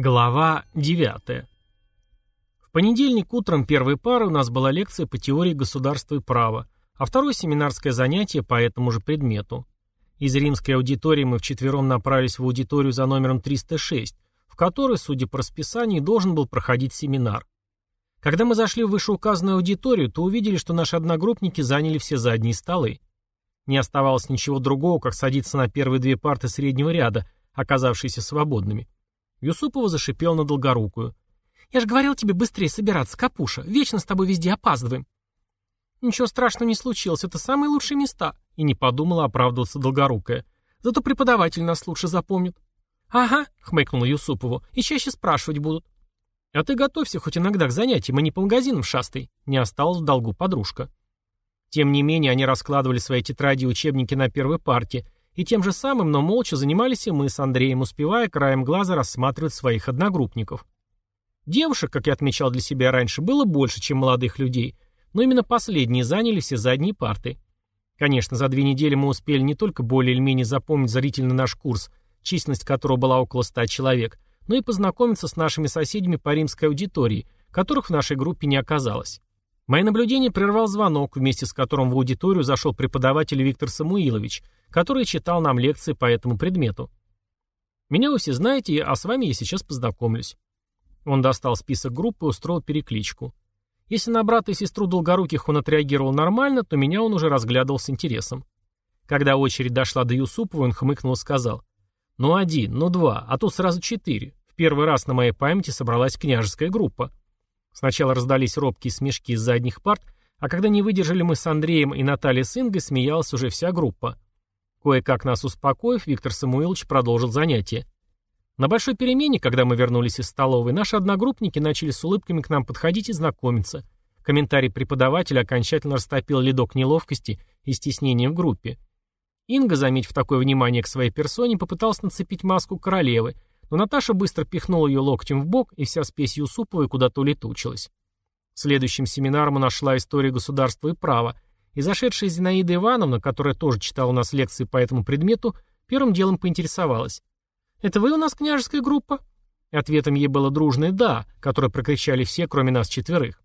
Глава 9. В понедельник утром первой пары у нас была лекция по теории государства и права, а второе семинарское занятие по этому же предмету. Из римской аудитории мы вчетвером направились в аудиторию за номером 306, в которой, судя по расписанию, должен был проходить семинар. Когда мы зашли в вышеуказанную аудиторию, то увидели, что наши одногруппники заняли все задние столы. Не оставалось ничего другого, как садиться на первые две парты среднего ряда, оказавшиеся свободными. Юсупова зашипел на долгорукую. «Я же говорил тебе быстрее собираться, Капуша. Вечно с тобой везде опаздываем». «Ничего страшного не случилось, это самые лучшие места», и не подумала оправдываться долгорукая. «Зато преподаватель нас лучше запомнит». «Ага», — хмыкнула Юсупову, — «и чаще спрашивать будут». «А ты готовься хоть иногда к занятиям, а не по магазинам шастай», — не осталась в долгу подружка. Тем не менее, они раскладывали свои тетради и учебники на первой парте — и тем же самым, но молча занимались и мы с Андреем, успевая краем глаза рассматривать своих одногруппников. Девушек, как я отмечал для себя раньше, было больше, чем молодых людей, но именно последние заняли все задние парты. Конечно, за две недели мы успели не только более или менее запомнить зрительно наш курс, численность которого была около ста человек, но и познакомиться с нашими соседями по римской аудитории, которых в нашей группе не оказалось. Мои наблюдения прервал звонок, вместе с которым в аудиторию зашел преподаватель Виктор Самуилович – который читал нам лекции по этому предмету. Меня вы все знаете, а с вами я сейчас познакомлюсь. Он достал список группы и устроил перекличку. Если на брата и сестру Долгоруких он отреагировал нормально, то меня он уже разглядывал с интересом. Когда очередь дошла до Юсупова, он хмыкнул и сказал. «Ну один, ну два, а тут сразу четыре. В первый раз на моей памяти собралась княжеская группа». Сначала раздались робкие смешки из задних парт, а когда не выдержали мы с Андреем и Натальей с Ингой, смеялась уже вся группа. Кое-как нас успокоив, Виктор Самуилович продолжил занятие. На большой перемене, когда мы вернулись из столовой, наши одногруппники начали с улыбками к нам подходить и знакомиться. Комментарий преподавателя окончательно растопил ледок неловкости и стеснения в группе. Инга, заметив такое внимание к своей персоне, попыталась нацепить маску королевы, но Наташа быстро пихнула ее локтем в бок, и вся спесь Юсуповой куда-то улетучилась. Следующим семинаром у нас шла история государства и права, и зашедшая Зинаида Ивановна, которая тоже читала у нас лекции по этому предмету, первым делом поинтересовалась. «Это вы у нас княжеская группа?» Ответом ей было дружное «да», которое прокричали все, кроме нас четверых.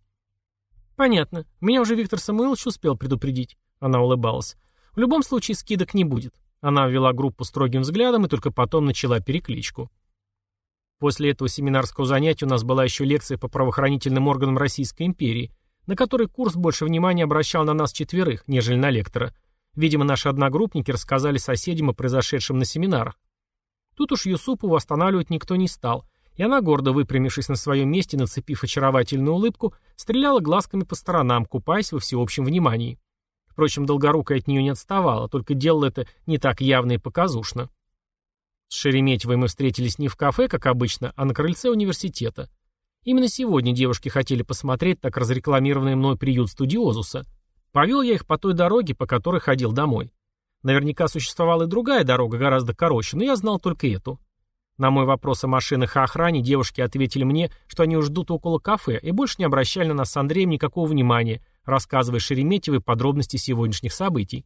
«Понятно. Меня уже Виктор Самуилович успел предупредить». Она улыбалась. «В любом случае скидок не будет». Она ввела группу строгим взглядом и только потом начала перекличку. После этого семинарского занятия у нас была еще лекция по правоохранительным органам Российской империи, на который курс больше внимания обращал на нас четверых, нежели на лектора. Видимо, наши одногруппники рассказали соседям о произошедшем на семинарах. Тут уж Юсупову останавливать никто не стал, и она, гордо выпрямившись на своем месте, нацепив очаровательную улыбку, стреляла глазками по сторонам, купаясь во всеобщем внимании. Впрочем, Долгорукая от нее не отставала, только делала это не так явно и показушно. С Шереметьевой мы встретились не в кафе, как обычно, а на крыльце университета. Именно сегодня девушки хотели посмотреть так разрекламированный мной приют студиозуса. Повел я их по той дороге, по которой ходил домой. Наверняка существовала и другая дорога, гораздо короче, но я знал только эту. На мой вопрос о машинах и охране девушки ответили мне, что они ждут около кафе и больше не обращали на нас с Андреем никакого внимания, рассказывая Шереметьевой подробности сегодняшних событий.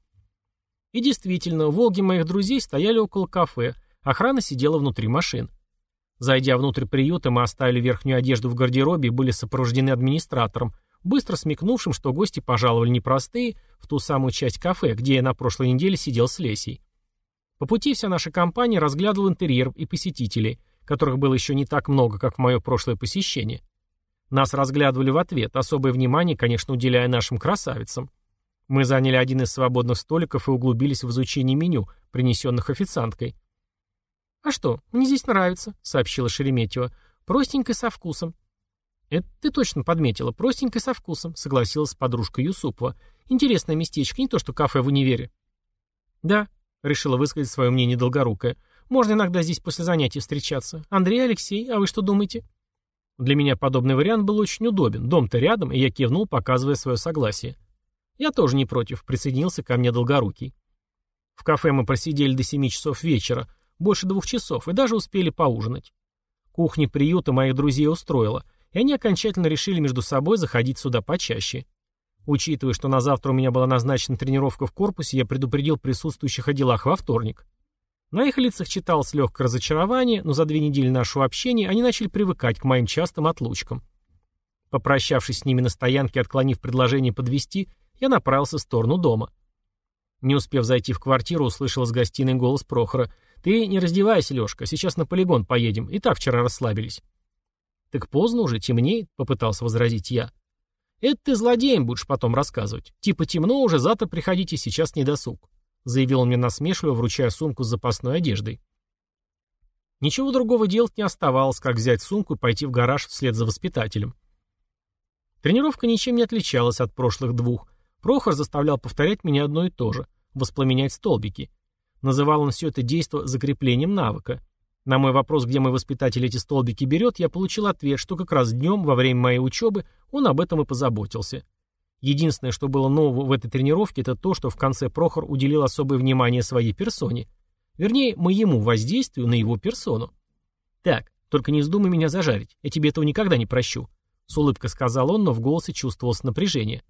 И действительно, «Волги» моих друзей стояли около кафе, охрана сидела внутри машин. Зайдя внутрь приюта, мы оставили верхнюю одежду в гардеробе и были сопровождены администратором, быстро смекнувшим, что гости пожаловали непростые в ту самую часть кафе, где я на прошлой неделе сидел с Лесей. По пути вся наша компания разглядывала интерьер и посетителей, которых было еще не так много, как в мое прошлое посещение. Нас разглядывали в ответ, особое внимание, конечно, уделяя нашим красавицам. Мы заняли один из свободных столиков и углубились в изучение меню, принесенных официанткой. «А что, мне здесь нравится», — сообщила Шереметьева. «Простенько со вкусом». «Это ты точно подметила. Простенько со вкусом», — согласилась подружка Юсупова. «Интересное местечко, не то что кафе в универе». «Да», — решила высказать свое мнение Долгорукая. «Можно иногда здесь после занятий встречаться. Андрей, Алексей, а вы что думаете?» Для меня подобный вариант был очень удобен. Дом-то рядом, и я кивнул, показывая свое согласие. Я тоже не против, присоединился ко мне Долгорукий. В кафе мы просидели до семи часов вечера, больше двух часов, и даже успели поужинать. Кухня приюта моих друзей устроила, и они окончательно решили между собой заходить сюда почаще. Учитывая, что на завтра у меня была назначена тренировка в корпусе, я предупредил присутствующих о делах во вторник. На их лицах читалось легкое разочарование, но за две недели нашего общения они начали привыкать к моим частым отлучкам. Попрощавшись с ними на стоянке, отклонив предложение подвести, я направился в сторону дома. Не успев зайти в квартиру, услышал из гостиной голос Прохора. «Ты не раздевайся, Лешка, сейчас на полигон поедем, и так вчера расслабились». «Так поздно уже, темнеет», — попытался возразить я. «Это ты злодеем будешь потом рассказывать. Типа темно уже, завтра приходите, сейчас не досуг», — заявил он мне насмешливо, вручая сумку с запасной одеждой. Ничего другого делать не оставалось, как взять сумку и пойти в гараж вслед за воспитателем. Тренировка ничем не отличалась от прошлых двух. Прохор заставлял повторять меня одно и то же — воспламенять столбики. Называл он все это действо закреплением навыка. На мой вопрос, где мой воспитатель эти столбики берет, я получил ответ, что как раз днем, во время моей учебы, он об этом и позаботился. Единственное, что было нового в этой тренировке, это то, что в конце Прохор уделил особое внимание своей персоне. Вернее, моему воздействию на его персону. «Так, только не вздумай меня зажарить, я тебе этого никогда не прощу», — с улыбкой сказал он, но в голосе чувствовалось напряжение.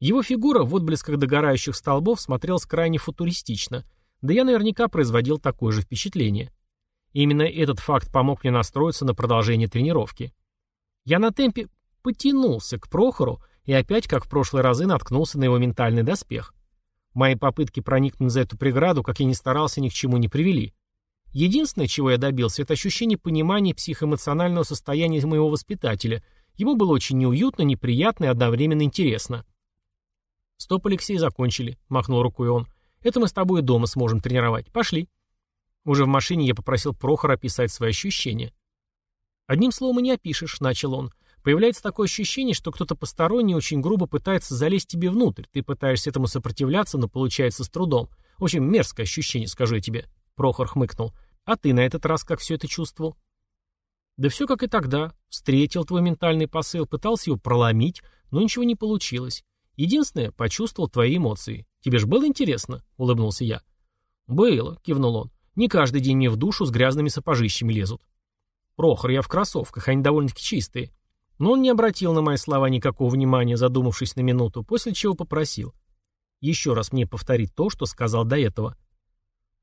Его фигура в отблесках догорающих столбов смотрелась крайне футуристично, да я наверняка производил такое же впечатление. Именно этот факт помог мне настроиться на продолжение тренировки. Я на темпе потянулся к Прохору и опять, как в прошлые разы, наткнулся на его ментальный доспех. Мои попытки проникнуть за эту преграду, как я ни старался, ни к чему не привели. Единственное, чего я добился, это ощущение понимания психоэмоционального состояния моего воспитателя. Ему было очень неуютно, неприятно и одновременно интересно. «Стоп, Алексей, закончили», — махнул рукой он. «Это мы с тобой дома сможем тренировать. Пошли». Уже в машине я попросил Прохора описать свои ощущения. «Одним словом и не опишешь», — начал он. «Появляется такое ощущение, что кто-то посторонний очень грубо пытается залезть тебе внутрь. Ты пытаешься этому сопротивляться, но получается с трудом. В общем, мерзкое ощущение, скажу я тебе». Прохор хмыкнул. «А ты на этот раз как все это чувствовал?» «Да все как и тогда. Встретил твой ментальный посыл, пытался его проломить, но ничего не получилось. Единственное, почувствовал твои эмоции. Тебе же было интересно?» — улыбнулся я. «Было», — кивнул он. Не каждый день мне в душу с грязными сапожищами лезут. Прохор, я в кроссовках, они довольно-таки чистые. Но он не обратил на мои слова никакого внимания, задумавшись на минуту, после чего попросил. Еще раз мне повторить то, что сказал до этого.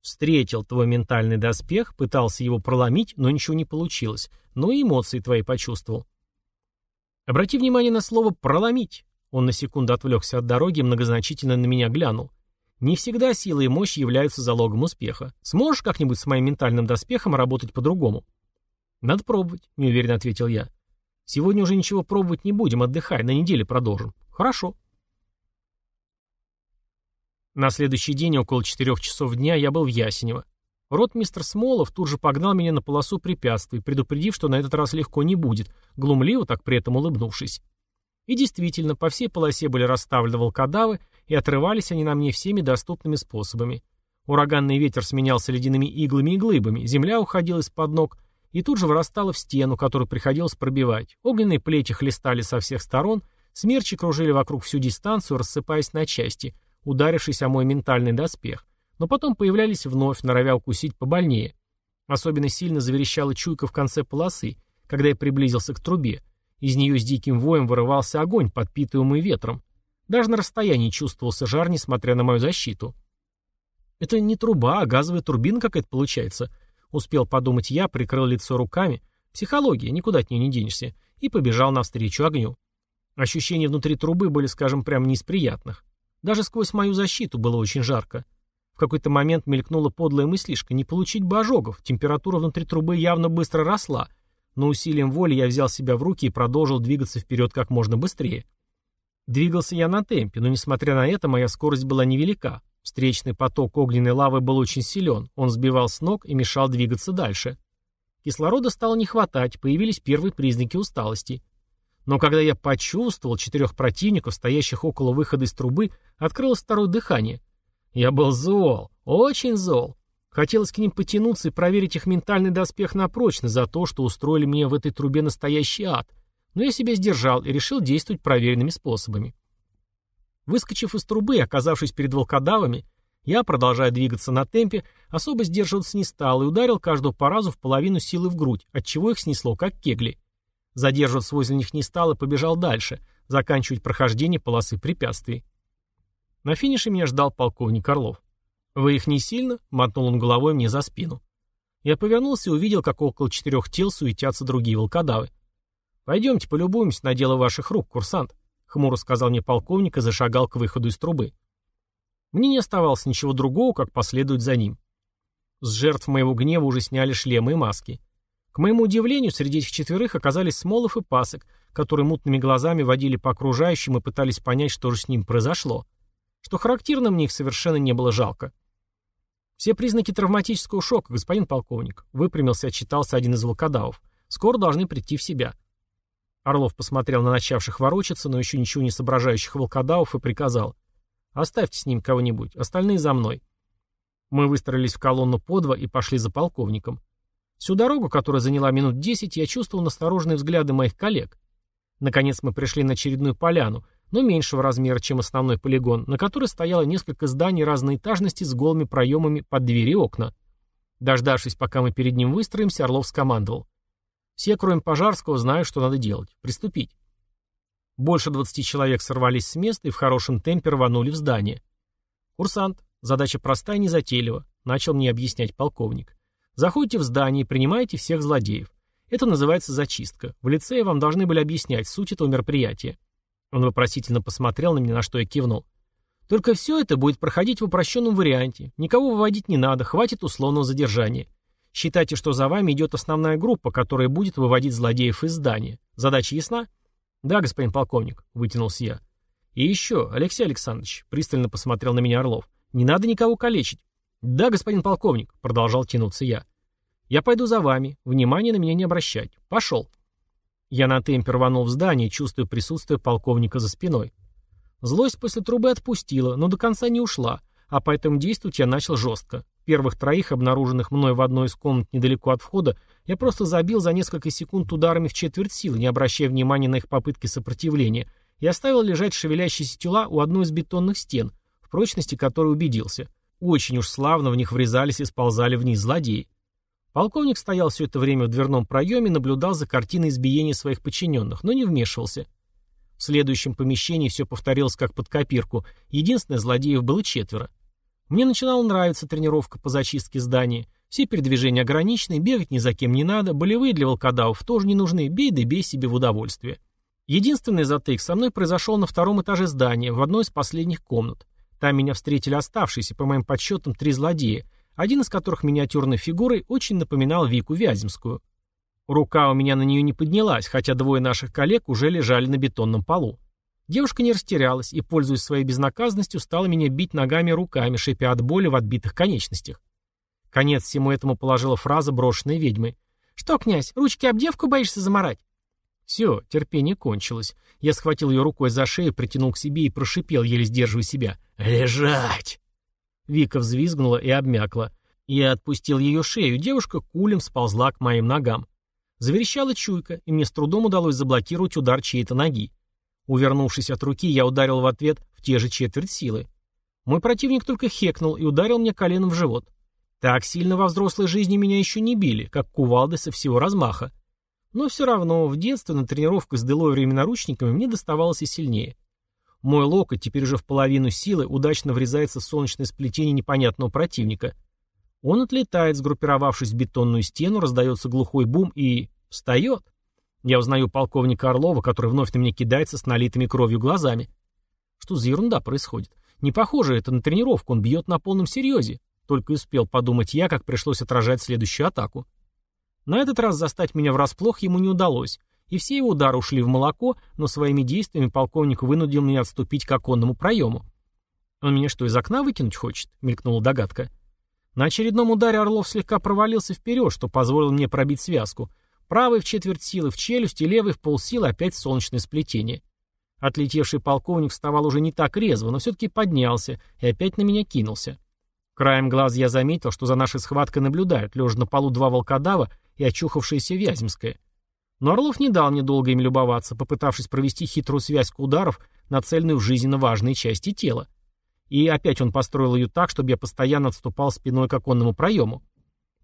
Встретил твой ментальный доспех, пытался его проломить, но ничего не получилось. Но и эмоции твои почувствовал. Обрати внимание на слово «проломить». Он на секунду отвлекся от дороги и многозначительно на меня глянул. Не всегда сила и мощь являются залогом успеха. Сможешь как-нибудь с моим ментальным доспехом работать по-другому? Надо пробовать, неуверенно ответил я. Сегодня уже ничего пробовать не будем, отдыхай, на неделе продолжим. Хорошо. На следующий день, около четырех часов дня, я был в Ясенево. Рот мистер Смолов тут же погнал меня на полосу препятствий, предупредив, что на этот раз легко не будет, глумливо так при этом улыбнувшись. И действительно, по всей полосе были расставлены волкодавы, и отрывались они на мне всеми доступными способами. Ураганный ветер сменялся ледяными иглами и глыбами, земля уходила из-под ног и тут же вырастала в стену, которую приходилось пробивать. Огненные плети хлестали со всех сторон, смерчи кружили вокруг всю дистанцию, рассыпаясь на части, ударившись о мой ментальный доспех, но потом появлялись вновь, норовя укусить побольнее. Особенно сильно заверещала чуйка в конце полосы, когда я приблизился к трубе. Из нее с диким воем вырывался огонь, подпитываемый ветром. Даже на расстоянии чувствовался жар, несмотря на мою защиту. Это не труба, а газовая турбина какая-то получается. Успел подумать я, прикрыл лицо руками. Психология, никуда от нее не денешься. И побежал навстречу огню. Ощущения внутри трубы были, скажем, прям не из приятных. Даже сквозь мою защиту было очень жарко. В какой-то момент мелькнула подлая мыслишка не получить бы ожогов. Температура внутри трубы явно быстро росла. Но усилием воли я взял себя в руки и продолжил двигаться вперед как можно быстрее. Двигался я на темпе, но несмотря на это, моя скорость была невелика. Встречный поток огненной лавы был очень силен, он сбивал с ног и мешал двигаться дальше. Кислорода стало не хватать, появились первые признаки усталости. Но когда я почувствовал четырех противников, стоящих около выхода из трубы, открылось второе дыхание. Я был зол, очень зол. Хотелось к ним потянуться и проверить их ментальный доспех на прочность за то, что устроили мне в этой трубе настоящий ад — но я себя сдержал и решил действовать проверенными способами. Выскочив из трубы оказавшись перед волкодавами, я, продолжая двигаться на темпе, особо сдерживаться не стал и ударил каждого по разу в половину силы в грудь, отчего их снесло, как кегли. Задерживаться возле них не стал и побежал дальше, заканчивать прохождение полосы препятствий. На финише меня ждал полковник Орлов. «Вы их не сильно?» — мотнул он головой мне за спину. Я повернулся и увидел, как около четырех тел суетятся другие волкодавы. «Пойдемте полюбуемся на дело ваших рук, курсант», — хмуро сказал мне полковник и зашагал к выходу из трубы. Мне не оставалось ничего другого, как последовать за ним. С жертв моего гнева уже сняли шлемы и маски. К моему удивлению, среди этих четверых оказались Смолов и Пасок, которые мутными глазами водили по окружающим и пытались понять, что же с ним произошло. Что характерно, мне их совершенно не было жалко. «Все признаки травматического шока, господин полковник», — выпрямился отчитался один из волкодавов. «Скоро должны прийти в себя». Орлов посмотрел на начавших ворочаться, но еще ничего не соображающих волкодавов и приказал. «Оставьте с ним кого-нибудь, остальные за мной». Мы выстроились в колонну по два и пошли за полковником. Всю дорогу, которая заняла минут десять, я чувствовал настороженные взгляды моих коллег. Наконец мы пришли на очередную поляну, но меньшего размера, чем основной полигон, на которой стояло несколько зданий разной этажности с голыми проемами под двери и окна. Дождавшись, пока мы перед ним выстроимся, Орлов скомандовал. «Все, кроме Пожарского, знают, что надо делать. Приступить». Больше двадцати человек сорвались с места и в хорошем темпе рванули в здание. «Курсант, задача простая и незатейлива», — начал мне объяснять полковник. «Заходите в здание и принимаете всех злодеев. Это называется зачистка. В лицее вам должны были объяснять суть этого мероприятия. Он вопросительно посмотрел на меня, на что я кивнул. Только все это будет проходить в упрощенном варианте. Никого выводить не надо, хватит условного задержания. Считайте, что за вами идет основная группа, которая будет выводить злодеев из здания. Задача ясна? Да, господин полковник, вытянулся я. И еще, Алексей Александрович, пристально посмотрел на меня Орлов. Не надо никого калечить. Да, господин полковник, продолжал тянуться я. Я пойду за вами. Внимание на меня не обращать. Пошел. Я на темпе рванул в здание, чувствуя присутствие полковника за спиной. Злость после трубы отпустила, но до конца не ушла, а поэтому действовать я начал жестко. Первых троих, обнаруженных мной в одной из комнат недалеко от входа, я просто забил за несколько секунд ударами в четверть силы, не обращая внимания на их попытки сопротивления, и оставил лежать шевелящиеся тела у одной из бетонных стен, в прочности которой убедился. Очень уж славно в них врезались и сползали вниз злодеи. Полковник стоял все это время в дверном проеме и наблюдал за картиной избиения своих подчиненных, но не вмешивался. В следующем помещении все повторилось как под копирку. Единственное, злодеев было четверо. Мне начинала нравиться тренировка по зачистке здания. Все передвижения ограничены, бегать ни за кем не надо, болевые для волкодавов тоже не нужны, бей да бей себе в удовольствие. Единственный затык со мной произошел на втором этаже здания, в одной из последних комнат. Там меня встретили оставшиеся, по моим подсчетам, три злодея, один из которых миниатюрной фигурой очень напоминал Вику Вяземскую. Рука у меня на нее не поднялась, хотя двое наших коллег уже лежали на бетонном полу. Девушка не растерялась и, пользуясь своей безнаказанностью, стала меня бить ногами руками, шипя от боли в отбитых конечностях. Конец всему этому положила фраза, брошенная ведьмой. «Что, князь, ручки об девку боишься заморать?» Все, терпение кончилось. Я схватил ее рукой за шею, притянул к себе и прошипел, еле сдерживая себя. «Лежать!» Вика взвизгнула и обмякла. Я отпустил ее шею, девушка кулем сползла к моим ногам. Заверещала чуйка, и мне с трудом удалось заблокировать удар чьей-то ноги. Увернувшись от руки, я ударил в ответ в те же четверть силы. Мой противник только хекнул и ударил мне коленом в живот. Так сильно во взрослой жизни меня еще не били, как кувалды со всего размаха. Но все равно в детстве на тренировках с делойерами наручниками мне доставалось и сильнее. Мой локоть, теперь уже в половину силы, удачно врезается в солнечное сплетение непонятного противника. Он отлетает, сгруппировавшись в бетонную стену, раздается глухой бум и... встает. Я узнаю полковника Орлова, который вновь на меня кидается с налитыми кровью глазами. Что за ерунда происходит? Не похоже это на тренировку, он бьет на полном серьезе. Только успел подумать я, как пришлось отражать следующую атаку. На этот раз застать меня врасплох ему не удалось и все его удары ушли в молоко, но своими действиями полковник вынудил меня отступить к оконному проему. «Он меня что, из окна выкинуть хочет?» — мелькнула догадка. На очередном ударе Орлов слегка провалился вперед, что позволило мне пробить связку. Правый в четверть силы в челюсть и левый в полсилы опять солнечное сплетение. Отлетевший полковник вставал уже не так резво, но все-таки поднялся и опять на меня кинулся. Краем глаз я заметил, что за нашей схваткой наблюдают, лежа на полу два волкодава и очухавшаяся Вяземская. Но Орлов не дал мне долго им любоваться, попытавшись провести хитрую связку ударов, нацеленную в жизненно важные части тела. И опять он построил ее так, чтобы я постоянно отступал спиной к оконному проему.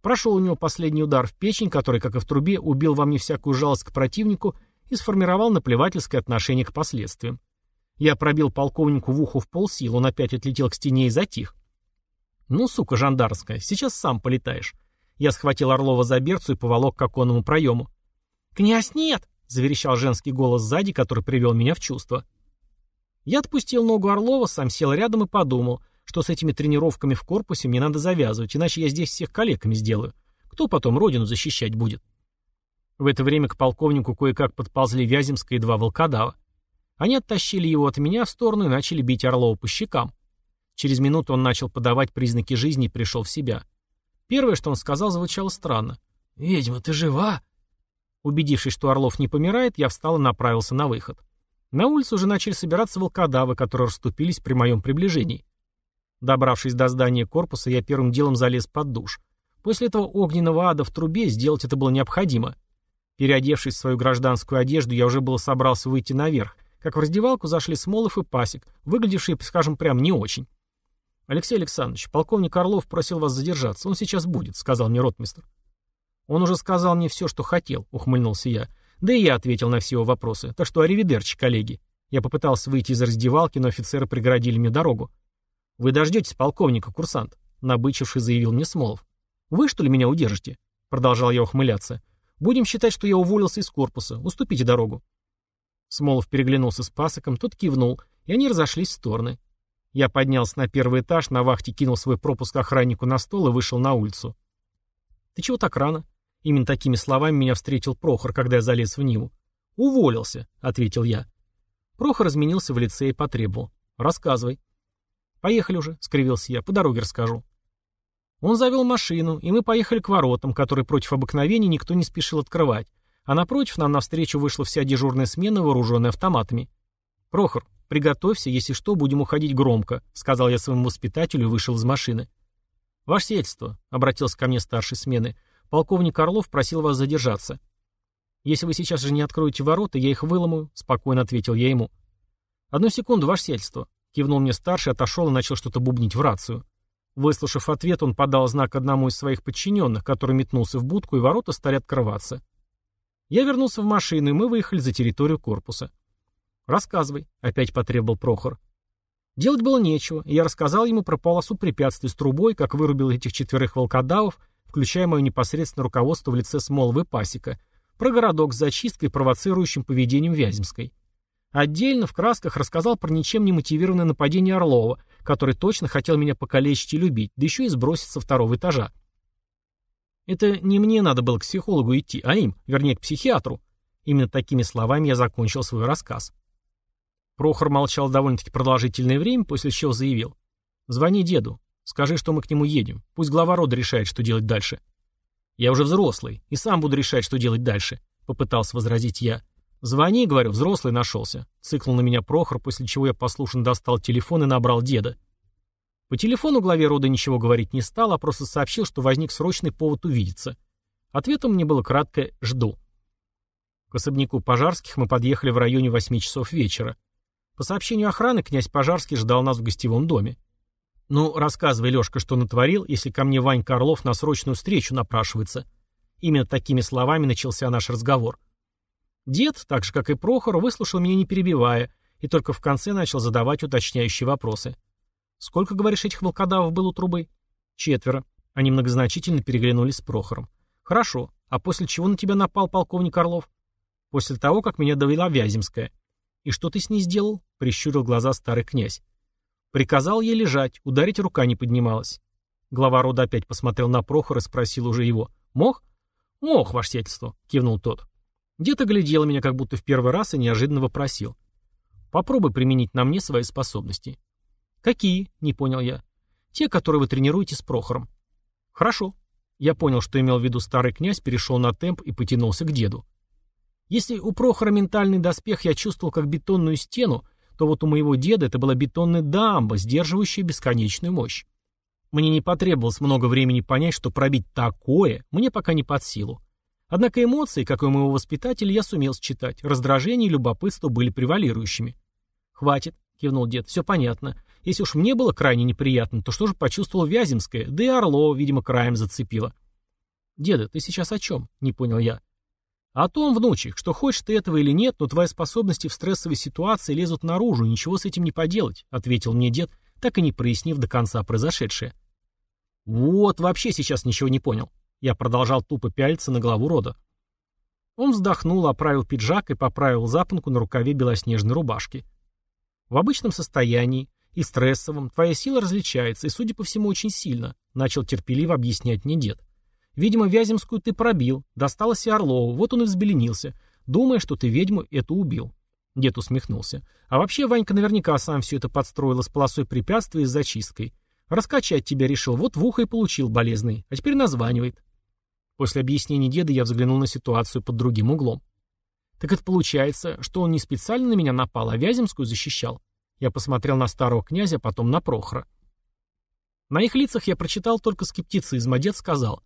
Прошел у него последний удар в печень, который, как и в трубе, убил во мне всякую жалость к противнику и сформировал наплевательское отношение к последствиям. Я пробил полковнику в ухо в полсил, он опять отлетел к стене и затих. Ну, сука жандарская, сейчас сам полетаешь. Я схватил Орлова за берцу и поволок к оконному проему. «Князь, нет!» — заверещал женский голос сзади, который привел меня в чувство. Я отпустил ногу Орлова, сам сел рядом и подумал, что с этими тренировками в корпусе мне надо завязывать, иначе я здесь всех коллегами сделаю. Кто потом родину защищать будет? В это время к полковнику кое-как подползли Вяземская и два волкодава. Они оттащили его от меня в сторону и начали бить Орлова по щекам. Через минуту он начал подавать признаки жизни и пришел в себя. Первое, что он сказал, звучало странно. «Ведьма, ты жива?» Убедившись, что Орлов не помирает, я встал и направился на выход. На улице уже начали собираться волкодавы, которые расступились при моем приближении. Добравшись до здания корпуса, я первым делом залез под душ. После этого огненного ада в трубе сделать это было необходимо. Переодевшись в свою гражданскую одежду, я уже было собрался выйти наверх, как в раздевалку зашли Смолов и Пасек, выглядевшие, скажем прям, не очень. «Алексей Александрович, полковник Орлов просил вас задержаться. Он сейчас будет», — сказал мне ротмистр. «Он уже сказал мне все, что хотел», — ухмыльнулся я. Да и я ответил на все его вопросы. Так что аривидерчи, коллеги. Я попытался выйти из раздевалки, но офицеры преградили мне дорогу. «Вы дождетесь полковника, курсант», — набычивший заявил мне Смолов. «Вы, что ли, меня удержите?» — продолжал я ухмыляться. «Будем считать, что я уволился из корпуса. Уступите дорогу». Смолов переглянулся с пасоком, тот кивнул, и они разошлись в стороны. Я поднялся на первый этаж, на вахте кинул свой пропуск охраннику на стол и вышел на улицу. «Ты чего так рано?» Именно такими словами меня встретил Прохор, когда я залез в Ниву. «Уволился», — ответил я. Прохор изменился в лице и потребовал. «Рассказывай». «Поехали уже», — скривился я, — «по дороге расскажу». Он завел машину, и мы поехали к воротам, которые против обыкновения никто не спешил открывать, а напротив нам навстречу вышла вся дежурная смена, вооруженная автоматами. «Прохор, приготовься, если что, будем уходить громко», — сказал я своему воспитателю и вышел из машины. «Ваше сельство», — обратился ко мне старший смены, — Полковник Орлов просил вас задержаться. Если вы сейчас же не откроете ворота, я их выломаю, спокойно ответил я ему. Одну секунду, ваше сельство. Кивнул мне старший, отошел и начал что-то бубнить в рацию. Выслушав ответ, он подал знак одному из своих подчиненных, который метнулся в будку, и ворота стали открываться. Я вернулся в машину, и мы выехали за территорию корпуса. «Рассказывай», — опять потребовал Прохор. Делать было нечего, и я рассказал ему про полосу препятствий с трубой, как вырубил этих четверых волкодавов, включая мое непосредственное руководство в лице Смоловы Пасека, про городок с зачисткой, провоцирующим поведением Вяземской. Отдельно в красках рассказал про ничем не мотивированное нападение Орлова, который точно хотел меня покалечить и любить, да еще и сбросить со второго этажа. Это не мне надо было к психологу идти, а им, вернее, к психиатру. Именно такими словами я закончил свой рассказ. Прохор молчал довольно-таки продолжительное время, после чего заявил. «Звони деду. Скажи, что мы к нему едем. Пусть глава рода решает, что делать дальше. Я уже взрослый, и сам буду решать, что делать дальше, попытался возразить я. Звони, говорю, взрослый нашелся. Цикнул на меня Прохор, после чего я послушно достал телефон и набрал деда. По телефону главе рода ничего говорить не стал, а просто сообщил, что возник срочный повод увидеться. Ответом мне было краткое «жду». К особняку Пожарских мы подъехали в районе 8 часов вечера. По сообщению охраны, князь Пожарский ждал нас в гостевом доме. «Ну, рассказывай, Лешка, что натворил, если ко мне Ванька Орлов на срочную встречу напрашивается». Именно такими словами начался наш разговор. Дед, так же как и Прохор, выслушал меня не перебивая, и только в конце начал задавать уточняющие вопросы. «Сколько, говоришь, этих волкодавов было у трубы?» «Четверо». Они многозначительно переглянулись с Прохором. «Хорошо. А после чего на тебя напал полковник Орлов?» «После того, как меня довела Вяземская». «И что ты с ней сделал?» — прищурил глаза старый князь. Приказал ей лежать, ударить рука не поднималась. Глава рода опять посмотрел на Прохора и спросил уже его. «Мог?» «Мог, ваше сельство», — кивнул тот. Дед оглядел меня как будто в первый раз и неожиданно вопросил. «Попробуй применить на мне свои способности». «Какие?» — не понял я. «Те, которые вы тренируете с Прохором». «Хорошо». Я понял, что имел в виду старый князь, перешел на темп и потянулся к деду. Если у Прохора ментальный доспех я чувствовал как бетонную стену, то вот у моего деда это была бетонная дамба, сдерживающая бесконечную мощь. Мне не потребовалось много времени понять, что пробить такое мне пока не под силу. Однако эмоции, как и у моего воспитателя, я сумел считать. Раздражение и любопытство были превалирующими. «Хватит», — кивнул дед, — «все понятно. Если уж мне было крайне неприятно, то что же почувствовал Вяземская, да и Орлова, видимо, краем зацепило». «Деда, ты сейчас о чем?» — не понял я. О том, внучек, что хочешь ты этого или нет, но твои способности в стрессовой ситуации лезут наружу, ничего с этим не поделать, ответил мне дед, так и не прояснив до конца произошедшее. Вот, вообще сейчас ничего не понял. Я продолжал тупо пялиться на главу рода. Он вздохнул, оправил пиджак и поправил запонку на рукаве белоснежной рубашки. В обычном состоянии и стрессовом твоя сила различается, и, судя по всему, очень сильно, начал терпеливо объяснять мне дед. Видимо, Вяземскую ты пробил, досталось и Орлову, вот он и взбеленился, думая, что ты ведьму эту убил. Дед усмехнулся. А вообще, Ванька наверняка сам все это подстроил с полосой препятствий и с зачисткой. Раскачать тебя решил, вот в ухо и получил болезный, а теперь названивает. После объяснений деда я взглянул на ситуацию под другим углом. Так это получается, что он не специально на меня напал, а Вяземскую защищал. Я посмотрел на старого князя, потом на Прохора. На их лицах я прочитал только скептицизм, а дед сказал.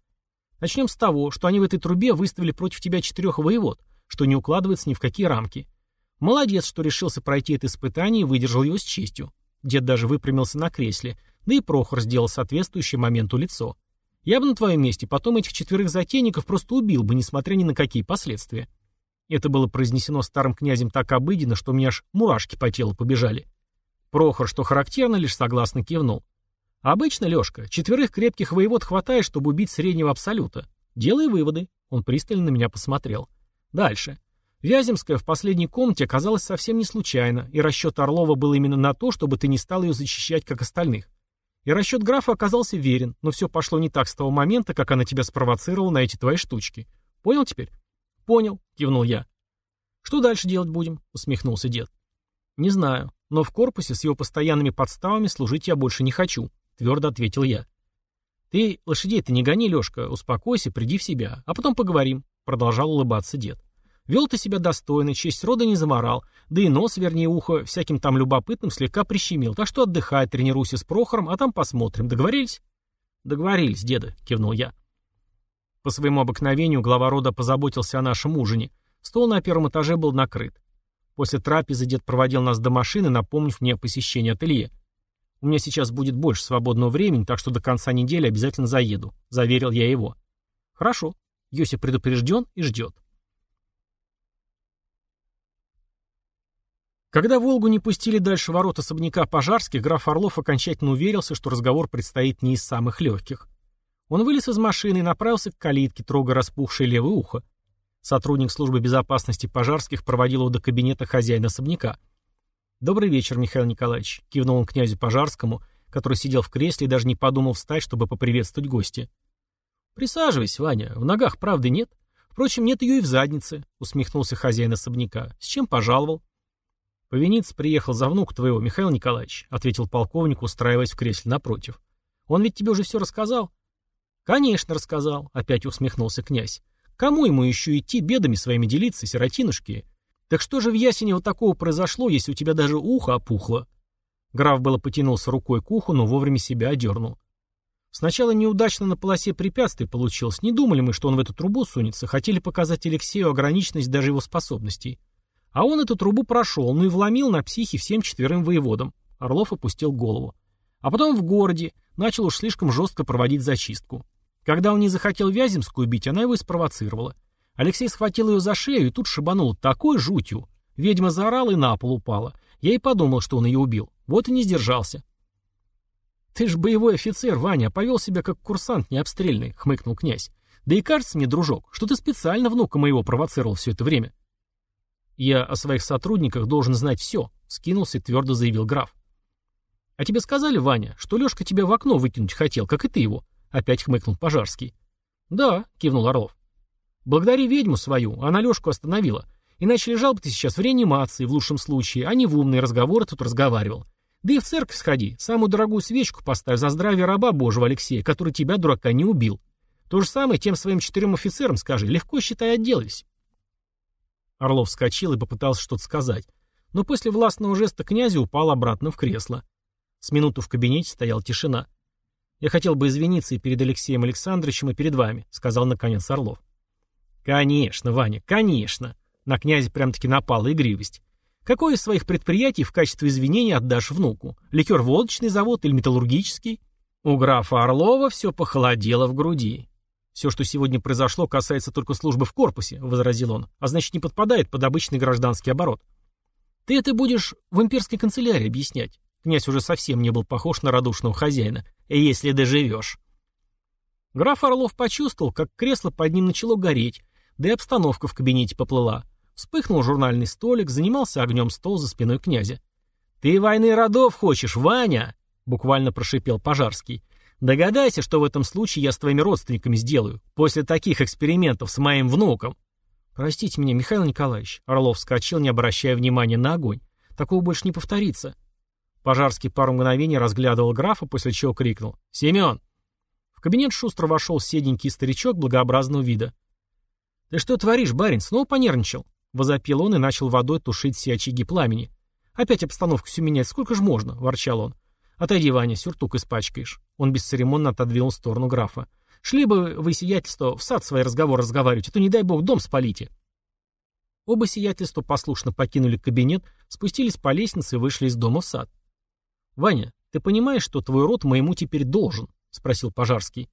Начнем с того, что они в этой трубе выставили против тебя четырех воевод, что не укладывается ни в какие рамки. Молодец, что решился пройти это испытание и выдержал его с честью. Дед даже выпрямился на кресле, да и Прохор сделал соответствующее моменту лицо. Я бы на твоем месте потом этих четверых затейников просто убил бы, несмотря ни на какие последствия. Это было произнесено старым князем так обыденно, что у меня аж мурашки по телу побежали. Прохор, что характерно, лишь согласно кивнул. Обычно, Лешка, четверых крепких воевод хватает, чтобы убить среднего абсолюта. Делай выводы. Он пристально на меня посмотрел. Дальше. Вяземская в последней комнате оказалась совсем не случайно, и расчет Орлова был именно на то, чтобы ты не стал ее защищать, как остальных. И расчет графа оказался верен, но все пошло не так с того момента, как она тебя спровоцировала на эти твои штучки. Понял теперь? Понял, кивнул я. Что дальше делать будем? Усмехнулся дед. Не знаю. Но в корпусе с его постоянными подставами служить я больше не хочу, твердо ответил я. Ты лошадей-то не гони, Лешка, успокойся, приди в себя, а потом поговорим, продолжал улыбаться дед. Вел ты себя достойно, честь рода не заморал, да и нос, вернее ухо, всяким там любопытным слегка прищемил, так что отдыхай, тренируйся с Прохором, а там посмотрим. Договорились? Договорились, деда, кивнул я. По своему обыкновению глава рода позаботился о нашем ужине. Стол на первом этаже был накрыт. После трапезы дед проводил нас до машины, напомнив мне о посещении ателье. «У меня сейчас будет больше свободного времени, так что до конца недели обязательно заеду», — заверил я его. «Хорошо». Йосиф предупрежден и ждет. Когда «Волгу» не пустили дальше ворот особняка Пожарских, граф Орлов окончательно уверился, что разговор предстоит не из самых легких. Он вылез из машины и направился к калитке, трогая распухшее левое ухо. Сотрудник службы безопасности Пожарских проводил его до кабинета хозяина особняка. «Добрый вечер, Михаил Николаевич», — кивнул он князю Пожарскому, который сидел в кресле и даже не подумал встать, чтобы поприветствовать гостя. «Присаживайся, Ваня, в ногах правды нет. Впрочем, нет ее и в заднице», — усмехнулся хозяин особняка. «С чем пожаловал?» «Повиниться приехал за внук твоего, Михаил Николаевич», — ответил полковник, устраиваясь в кресле напротив. «Он ведь тебе уже все рассказал?» «Конечно, рассказал», — опять усмехнулся князь. Кому ему еще идти бедами своими делиться, сиротинушки? Так что же в Ясенево такого произошло, если у тебя даже ухо опухло? Граф было потянулся рукой к уху, но вовремя себя одернул. Сначала неудачно на полосе препятствий получилось. Не думали мы, что он в эту трубу сунется. Хотели показать Алексею ограниченность даже его способностей. А он эту трубу прошел, ну и вломил на психи всем четверым воеводам. Орлов опустил голову. А потом в городе начал уж слишком жестко проводить зачистку. Когда он не захотел Вяземскую убить, она его и спровоцировала. Алексей схватил ее за шею и тут шибанул такой жутью. Ведьма заорала и на пол упала. Я и подумал, что он ее убил. Вот и не сдержался. «Ты ж боевой офицер, Ваня, повел себя как курсант необстрельный», — хмыкнул князь. «Да и кажется мне, дружок, что ты специально внука моего провоцировал все это время». «Я о своих сотрудниках должен знать все», — скинулся и твердо заявил граф. «А тебе сказали, Ваня, что Лешка тебя в окно выкинуть хотел, как и ты его?» Опять хмыкнул Пожарский. Да, кивнул Орлов. Благодари ведьму свою, она Лешку остановила. Иначе лежал бы ты сейчас в реанимации, в лучшем случае, а не в умные разговоры тут разговаривал. Да и в церковь сходи, самую дорогую свечку поставь за здравие раба Божьего Алексея, который тебя, дурака, не убил. То же самое тем своим четырем офицерам скажи, легко, считай, отделались. Орлов вскочил и попытался что-то сказать, но после властного жеста князя упал обратно в кресло. С минуту в кабинете стояла тишина. «Я хотел бы извиниться и перед Алексеем Александровичем, и перед вами», — сказал наконец Орлов. «Конечно, Ваня, конечно!» На князя прям-таки напала игривость. «Какое из своих предприятий в качестве извинения отдашь внуку? Ликер-водочный завод или металлургический?» У графа Орлова все похолодело в груди. «Все, что сегодня произошло, касается только службы в корпусе», — возразил он, «а значит, не подпадает под обычный гражданский оборот». «Ты это будешь в имперской канцелярии объяснять. Князь уже совсем не был похож на радушного хозяина. «Если доживешь». Граф Орлов почувствовал, как кресло под ним начало гореть, да и обстановка в кабинете поплыла. Вспыхнул журнальный столик, занимался огнем стол за спиной князя. «Ты войны родов хочешь, Ваня?» — буквально прошипел Пожарский. «Догадайся, что в этом случае я с твоими родственниками сделаю, после таких экспериментов с моим внуком». «Простите меня, Михаил Николаевич», — Орлов вскочил, не обращая внимания на огонь. «Такого больше не повторится». Пожарский пару мгновений разглядывал графа, после чего крикнул. «Семен!» В кабинет шустро вошел седенький старичок благообразного вида. «Ты что творишь, барин? Снова понервничал?» Возопил он и начал водой тушить все очаги пламени. «Опять обстановку всю менять. Сколько ж можно?» — ворчал он. «Отойди, Ваня, сюртук испачкаешь». Он бесцеремонно отодвинул сторону графа. «Шли бы вы, сиятельство, в сад свои разговоры разговаривать, а то, не дай бог, дом спалите». Оба сиятельства послушно покинули кабинет, спустились по лестнице и вышли из дома в сад. «Ваня, ты понимаешь, что твой род моему теперь должен?» — спросил Пожарский.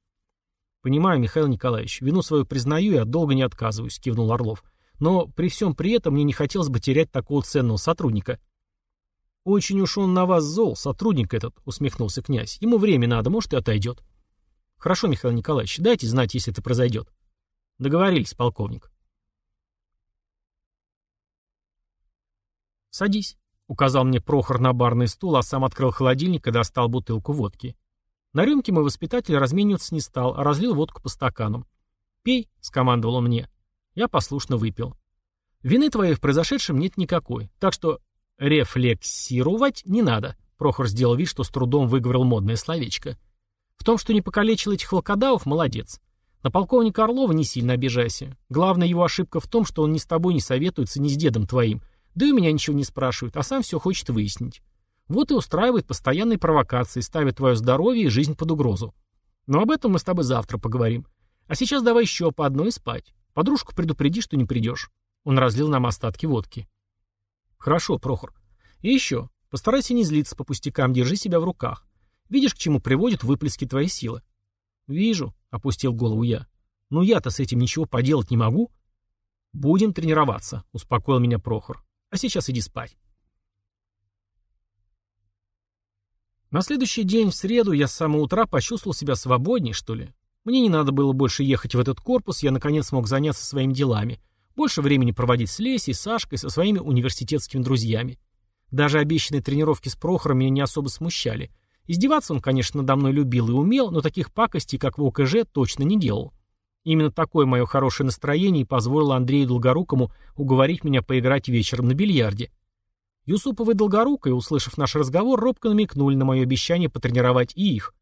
«Понимаю, Михаил Николаевич. Вину свою признаю и от долга не отказываюсь», — кивнул Орлов. «Но при всем при этом мне не хотелось бы терять такого ценного сотрудника». «Очень уж он на вас зол, сотрудник этот», — усмехнулся князь. «Ему время надо, может, и отойдет». «Хорошо, Михаил Николаевич, дайте знать, если это произойдет». «Договорились, полковник». «Садись». Указал мне Прохор на барный стул, а сам открыл холодильник и достал бутылку водки. На рюмке мой воспитатель размениваться не стал, а разлил водку по стаканам. «Пей», — скомандовал он мне. Я послушно выпил. «Вины твоей в произошедшем нет никакой, так что рефлексировать не надо», — Прохор сделал вид, что с трудом выговорил модное словечко. «В том, что не покалечил этих волкодавов, молодец. На полковника Орлова не сильно обижайся. Главная его ошибка в том, что он ни с тобой не советуется, ни с дедом твоим, да и у меня ничего не спрашивает, а сам все хочет выяснить. Вот и устраивает постоянные провокации, ставит твое здоровье и жизнь под угрозу. Но об этом мы с тобой завтра поговорим. А сейчас давай еще по одной спать. Подружку предупреди, что не придешь. Он разлил нам остатки водки. Хорошо, Прохор. И еще. Постарайся не злиться по пустякам, держи себя в руках. Видишь, к чему приводят выплески твоей силы? Вижу, опустил голову я. Но я-то с этим ничего поделать не могу. Будем тренироваться, успокоил меня Прохор. А сейчас иди спать. На следующий день, в среду, я с самого утра почувствовал себя свободнее, что ли. Мне не надо было больше ехать в этот корпус, я наконец смог заняться своими делами. Больше времени проводить с Лесей, Сашкой, со своими университетскими друзьями. Даже обещанные тренировки с Прохором меня не особо смущали. Издеваться он, конечно, надо мной любил и умел, но таких пакостей, как в ОКЖ, точно не делал. Именно такое мое хорошее настроение позволило Андрею Долгорукому уговорить меня поиграть вечером на бильярде. Юсупов и услышав наш разговор, робко намекнули на мое обещание потренировать и их.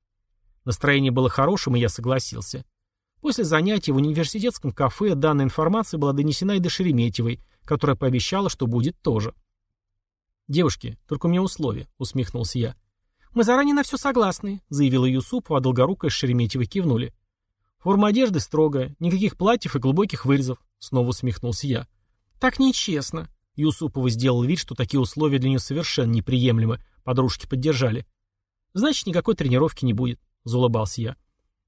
Настроение было хорошим, и я согласился. После занятий в университетском кафе данная информация была донесена и до Шереметьевой, которая пообещала, что будет тоже. «Девушки, только у меня условия», — усмехнулся я. «Мы заранее на все согласны», — заявила Юсупова, а Долгорукая с Шереметьевой кивнули. Форма одежды строгая, никаких платьев и глубоких вырезов, снова усмехнулся я. Так нечестно. Юсупова сделал вид, что такие условия для нее совершенно неприемлемы, подружки поддержали. Значит, никакой тренировки не будет, заулыбался я.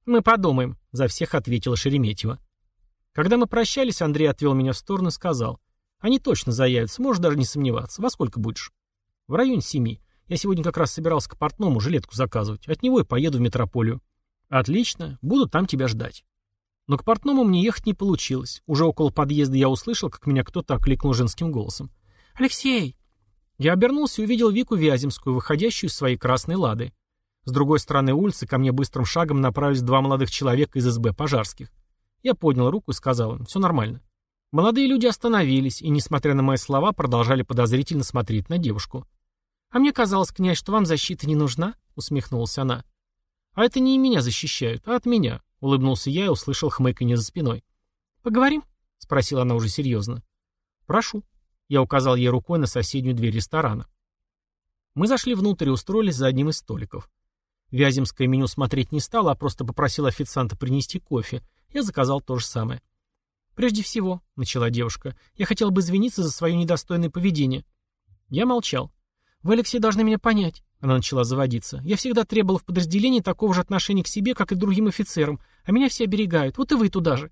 Мы подумаем, за всех ответила Шереметьева. Когда мы прощались, Андрей отвел меня в сторону и сказал. Они точно заявятся, можешь даже не сомневаться. Во сколько будешь? В районе семи. Я сегодня как раз собирался к портному жилетку заказывать. От него и поеду в метрополию. «Отлично, буду там тебя ждать». Но к портному мне ехать не получилось. Уже около подъезда я услышал, как меня кто-то окликнул женским голосом. «Алексей!» Я обернулся и увидел Вику Вяземскую, выходящую из своей красной лады. С другой стороны улицы ко мне быстрым шагом направились два молодых человека из СБ пожарских. Я поднял руку и сказал им, все нормально. Молодые люди остановились и, несмотря на мои слова, продолжали подозрительно смотреть на девушку. «А мне казалось, князь, что вам защита не нужна?» — усмехнулась она. «А это не меня защищают, а от меня», — улыбнулся я и услышал хмыканье за спиной. «Поговорим?» — спросила она уже серьезно. «Прошу». Я указал ей рукой на соседнюю дверь ресторана. Мы зашли внутрь и устроились за одним из столиков. Вяземское меню смотреть не стал, а просто попросил официанта принести кофе. Я заказал то же самое. «Прежде всего», — начала девушка, — «я хотел бы извиниться за свое недостойное поведение». Я молчал. «Вы, Алексей, должны меня понять. Она начала заводиться. «Я всегда требовала в подразделении такого же отношения к себе, как и другим офицерам, а меня все оберегают. Вот и вы туда же».